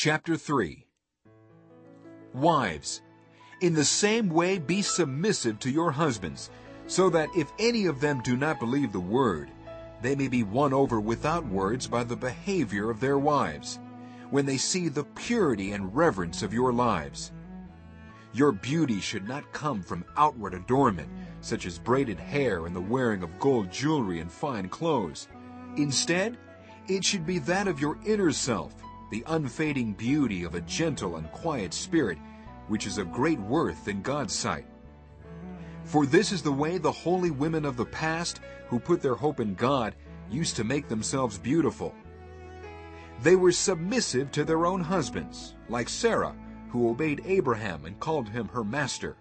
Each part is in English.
Chapter 3 Wives, in the same way be submissive to your husbands, so that if any of them do not believe the word, they may be won over without words by the behavior of their wives, when they see the purity and reverence of your lives. Your beauty should not come from outward adornment, such as braided hair and the wearing of gold jewelry and fine clothes. Instead, it should be that of your inner self, the unfading beauty of a gentle and quiet spirit, which is of great worth in God's sight. For this is the way the holy women of the past, who put their hope in God, used to make themselves beautiful. They were submissive to their own husbands, like Sarah, who obeyed Abraham and called him her master.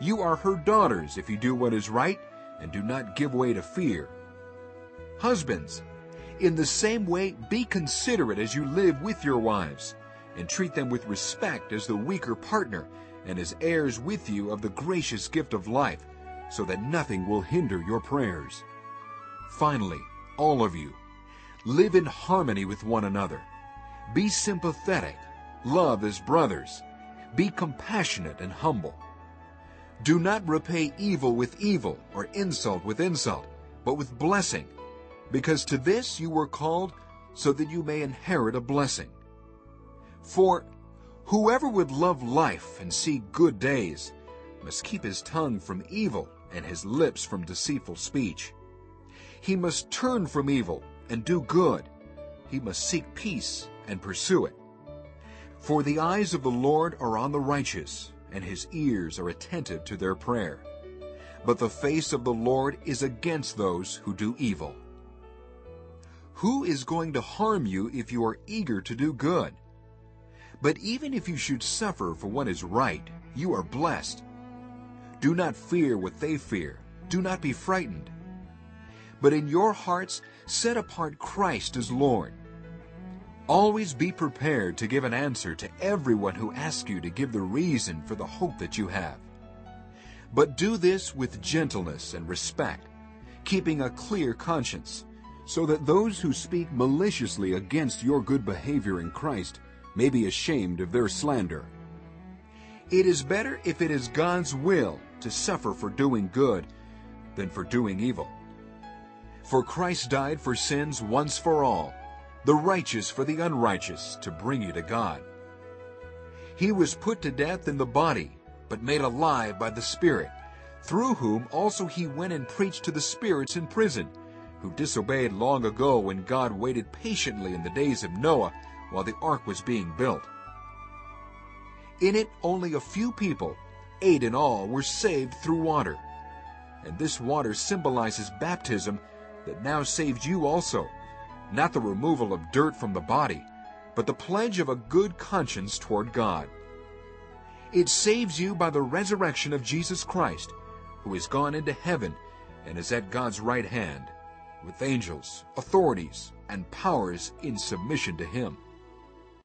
You are her daughters if you do what is right and do not give way to fear. Husbands, in the same way be considerate as you live with your wives, and treat them with respect as the weaker partner and as heirs with you of the gracious gift of life, so that nothing will hinder your prayers. Finally, all of you, live in harmony with one another. Be sympathetic, love as brothers, be compassionate and humble. Do not repay evil with evil or insult with insult, but with blessing, because to this you were called so that you may inherit a blessing. For whoever would love life and see good days must keep his tongue from evil and his lips from deceitful speech. He must turn from evil and do good. He must seek peace and pursue it. For the eyes of the Lord are on the righteous, and his ears are attentive to their prayer. But the face of the Lord is against those who do evil. Who is going to harm you if you are eager to do good? But even if you should suffer for what is right, you are blessed. Do not fear what they fear. Do not be frightened. But in your hearts set apart Christ as Lord. Always be prepared to give an answer to everyone who asks you to give the reason for the hope that you have. But do this with gentleness and respect, keeping a clear conscience, so that those who speak maliciously against your good behavior in Christ may be ashamed of their slander. It is better if it is God's will to suffer for doing good than for doing evil. For Christ died for sins once for all, the righteous for the unrighteous, to bring you to God. He was put to death in the body, but made alive by the Spirit, through whom also he went and preached to the spirits in prison, who disobeyed long ago when God waited patiently in the days of Noah while the ark was being built. In it only a few people, eight in all, were saved through water. And this water symbolizes baptism that now saves you also, not the removal of dirt from the body, but the pledge of a good conscience toward God. It saves you by the resurrection of Jesus Christ, who has gone into heaven and is at God's right hand, with angels, authorities, and powers in submission to him.